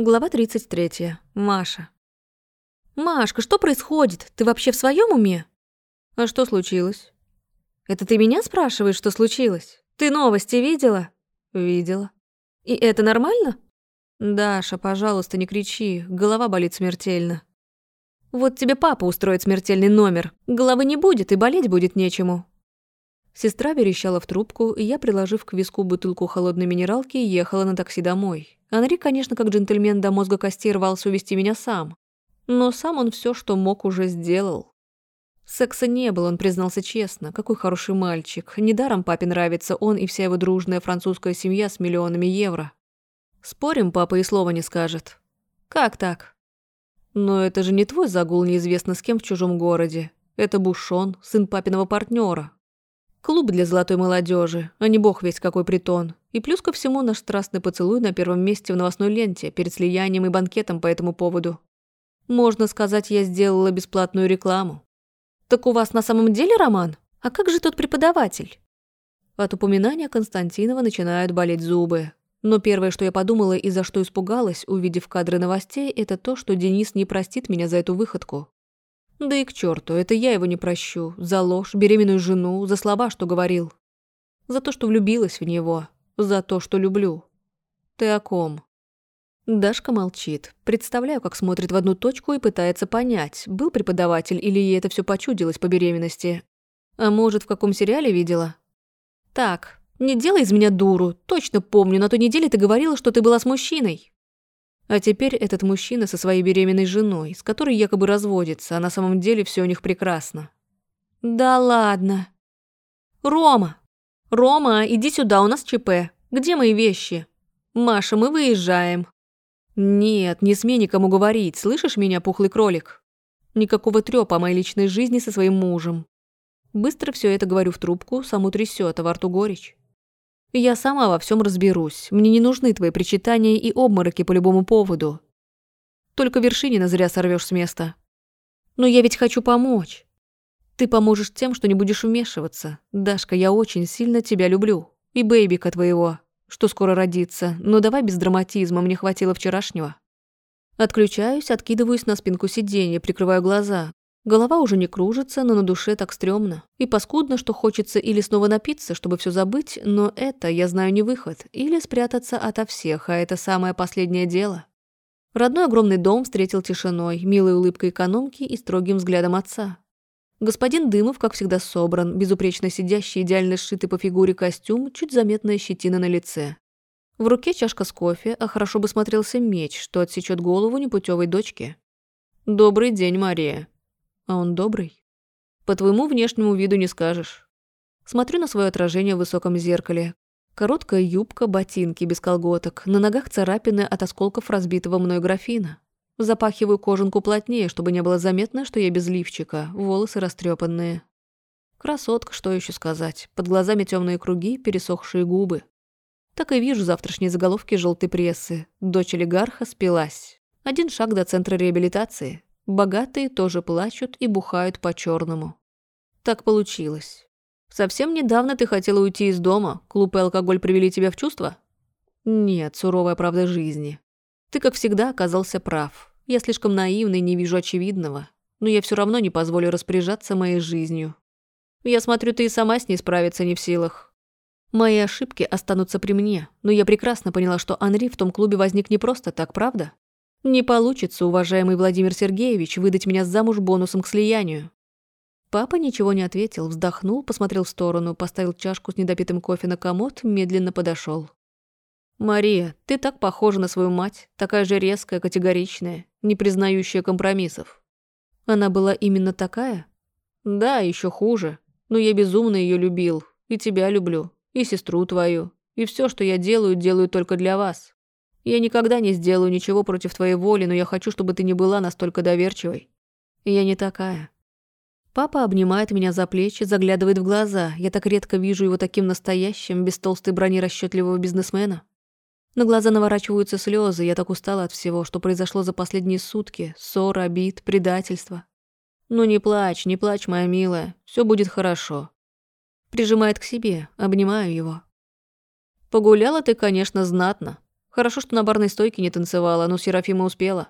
Глава 33. Маша. «Машка, что происходит? Ты вообще в своем уме?» «А что случилось?» «Это ты меня спрашиваешь, что случилось? Ты новости видела?» «Видела». «И это нормально?» «Даша, пожалуйста, не кричи, голова болит смертельно». «Вот тебе папа устроит смертельный номер. Головы не будет и болеть будет нечему». Сестра верещала в трубку, и я, приложив к виску бутылку холодной минералки, ехала на такси домой. Анри, конечно, как джентльмен до мозга костей рвался увести меня сам. Но сам он все, что мог, уже сделал. Секса не было, он признался честно. Какой хороший мальчик. Недаром папе нравится он и вся его дружная французская семья с миллионами евро. Спорим, папа и слова не скажет. Как так? Но это же не твой загул неизвестно с кем в чужом городе. Это Бушон, сын папиного партнера. Клуб для золотой молодежи, а не бог весь какой притон. И плюс ко всему наш страстный поцелуй на первом месте в новостной ленте перед слиянием и банкетом по этому поводу. Можно сказать, я сделала бесплатную рекламу. «Так у вас на самом деле роман? А как же тот преподаватель?» От упоминания Константинова начинают болеть зубы. Но первое, что я подумала и за что испугалась, увидев кадры новостей, это то, что Денис не простит меня за эту выходку. Да и к черту, это я его не прощу. За ложь, беременную жену, за слова, что говорил. За то, что влюбилась в него. За то, что люблю. Ты о ком? Дашка молчит. Представляю, как смотрит в одну точку и пытается понять, был преподаватель или ей это все почудилось по беременности. А может, в каком сериале видела? Так, не делай из меня дуру. Точно помню, на той неделе ты говорила, что ты была с мужчиной. А теперь этот мужчина со своей беременной женой, с которой якобы разводится, а на самом деле все у них прекрасно. Да ладно. Рома! Рома, иди сюда, у нас ЧП. Где мои вещи? Маша, мы выезжаем. «Нет, не смей никому говорить, слышишь меня, пухлый кролик? Никакого трёпа о моей личной жизни со своим мужем. Быстро все это говорю в трубку, саму трясёт, а во рту горечь. Я сама во всем разберусь, мне не нужны твои причитания и обмороки по любому поводу. Только Вершинина зря сорвешь с места. Но я ведь хочу помочь. Ты поможешь тем, что не будешь вмешиваться. Дашка, я очень сильно тебя люблю. И бэйбика твоего что скоро родится, но давай без драматизма, мне хватило вчерашнего. Отключаюсь, откидываюсь на спинку сиденья, прикрываю глаза. Голова уже не кружится, но на душе так стрёмно. И паскудно, что хочется или снова напиться, чтобы все забыть, но это, я знаю, не выход. Или спрятаться ото всех, а это самое последнее дело. Родной огромный дом встретил тишиной, милой улыбкой экономки и строгим взглядом отца. Господин Дымов, как всегда, собран, безупречно сидящий, идеально сшитый по фигуре костюм, чуть заметная щетина на лице. В руке чашка с кофе, а хорошо бы смотрелся меч, что отсечет голову непутевой дочке. «Добрый день, Мария». А он добрый? По твоему внешнему виду не скажешь. Смотрю на свое отражение в высоком зеркале. Короткая юбка, ботинки без колготок, на ногах царапины от осколков разбитого мной графина. Запахиваю кожанку плотнее, чтобы не было заметно, что я без лифчика, волосы растрепанные. Красотка, что еще сказать. Под глазами темные круги, пересохшие губы. Так и вижу завтрашние заголовки желтой прессы. Дочь олигарха спилась. Один шаг до центра реабилитации. Богатые тоже плачут и бухают по-черному. Так получилось. Совсем недавно ты хотела уйти из дома. Клуб и алкоголь привели тебя в чувство? Нет, суровая правда жизни. Ты, как всегда, оказался прав. Я слишком наивный, не вижу очевидного. Но я все равно не позволю распоряжаться моей жизнью. Я смотрю, ты и сама с ней справиться не в силах. Мои ошибки останутся при мне, но я прекрасно поняла, что Анри в том клубе возник не просто так, правда? Не получится, уважаемый Владимир Сергеевич, выдать меня замуж бонусом к слиянию. Папа ничего не ответил, вздохнул, посмотрел в сторону, поставил чашку с недопитым кофе на комод, медленно подошел. «Мария, ты так похожа на свою мать, такая же резкая, категоричная, не признающая компромиссов». «Она была именно такая?» «Да, еще хуже. Но я безумно ее любил. И тебя люблю. И сестру твою. И все, что я делаю, делаю только для вас. Я никогда не сделаю ничего против твоей воли, но я хочу, чтобы ты не была настолько доверчивой. Я не такая». Папа обнимает меня за плечи, заглядывает в глаза. Я так редко вижу его таким настоящим, без толстой брони расчетливого бизнесмена. На глаза наворачиваются слезы, я так устала от всего, что произошло за последние сутки. Ссор, обид, предательство. «Ну не плачь, не плачь, моя милая, все будет хорошо». Прижимает к себе, обнимаю его. «Погуляла ты, конечно, знатно. Хорошо, что на барной стойке не танцевала, но Серафима успела.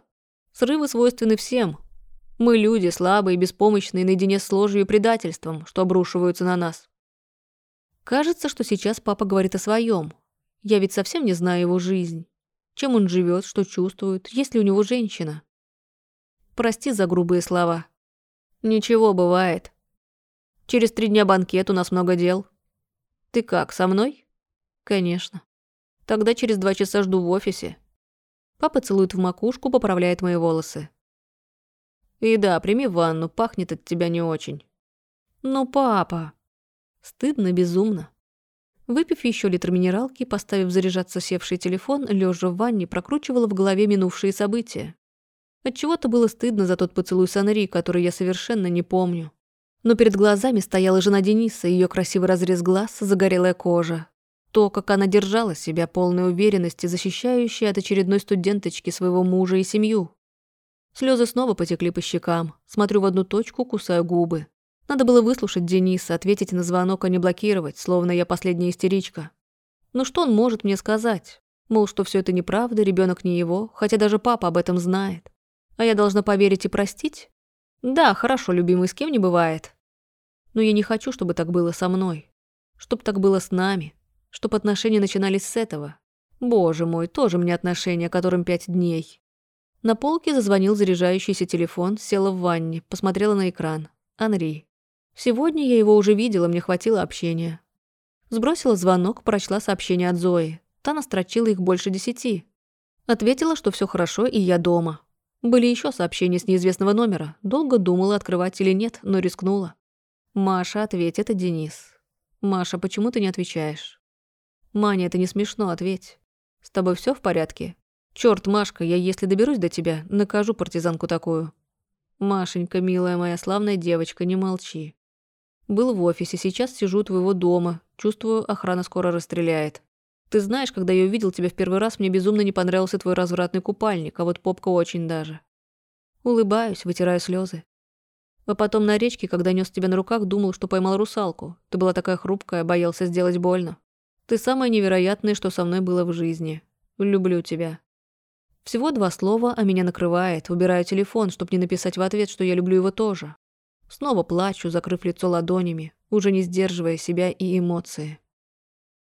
Срывы свойственны всем. Мы люди, слабые, беспомощные, наедине с ложью и предательством, что обрушиваются на нас. Кажется, что сейчас папа говорит о своем. Я ведь совсем не знаю его жизнь. Чем он живет, что чувствует, есть ли у него женщина. Прости за грубые слова. Ничего, бывает. Через три дня банкет, у нас много дел. Ты как, со мной? Конечно. Тогда через два часа жду в офисе. Папа целует в макушку, поправляет мои волосы. И да, прими ванну, пахнет от тебя не очень. Ну, папа. Стыдно безумно. Выпив еще литр минералки, поставив заряжаться севший телефон, лежа в ванне, прокручивала в голове минувшие события. Отчего-то было стыдно за тот поцелуй с Анри, который я совершенно не помню. Но перед глазами стояла жена Дениса, ее красивый разрез глаз, загорелая кожа, то, как она держала себя, полной уверенности, защищающей от очередной студенточки своего мужа и семью. Слезы снова потекли по щекам. Смотрю в одну точку, кусаю губы. Надо было выслушать Дениса, ответить на звонок, а не блокировать, словно я последняя истеричка. Ну что он может мне сказать? Мол, что все это неправда, ребенок не его, хотя даже папа об этом знает. А я должна поверить и простить? Да, хорошо, любимый, с кем не бывает. Но я не хочу, чтобы так было со мной. Чтоб так было с нами чтоб отношения начинались с этого. Боже мой, тоже мне отношения, которым пять дней. На полке зазвонил заряжающийся телефон, села в ванне, посмотрела на экран. Анри. Сегодня я его уже видела, мне хватило общения. Сбросила звонок, прочла сообщение от Зои. Та настрочила их больше десяти. Ответила, что все хорошо и я дома. Были еще сообщения с неизвестного номера. Долго думала, открывать или нет, но рискнула. «Маша, ответь, это Денис». «Маша, почему ты не отвечаешь?» «Маня, это не смешно, ответь. С тобой все в порядке? Черт, Машка, я если доберусь до тебя, накажу партизанку такую». «Машенька, милая моя славная девочка, не молчи. Был в офисе, сейчас сижу у твоего дома. Чувствую, охрана скоро расстреляет. Ты знаешь, когда я увидел тебя в первый раз, мне безумно не понравился твой развратный купальник, а вот попка очень даже. Улыбаюсь, вытираю слезы. А потом на речке, когда нес тебя на руках, думал, что поймал русалку. Ты была такая хрупкая, боялся сделать больно. Ты самое невероятное, что со мной было в жизни. Люблю тебя. Всего два слова, а меня накрывает. Убираю телефон, чтобы не написать в ответ, что я люблю его тоже. Снова плачу, закрыв лицо ладонями, уже не сдерживая себя и эмоции.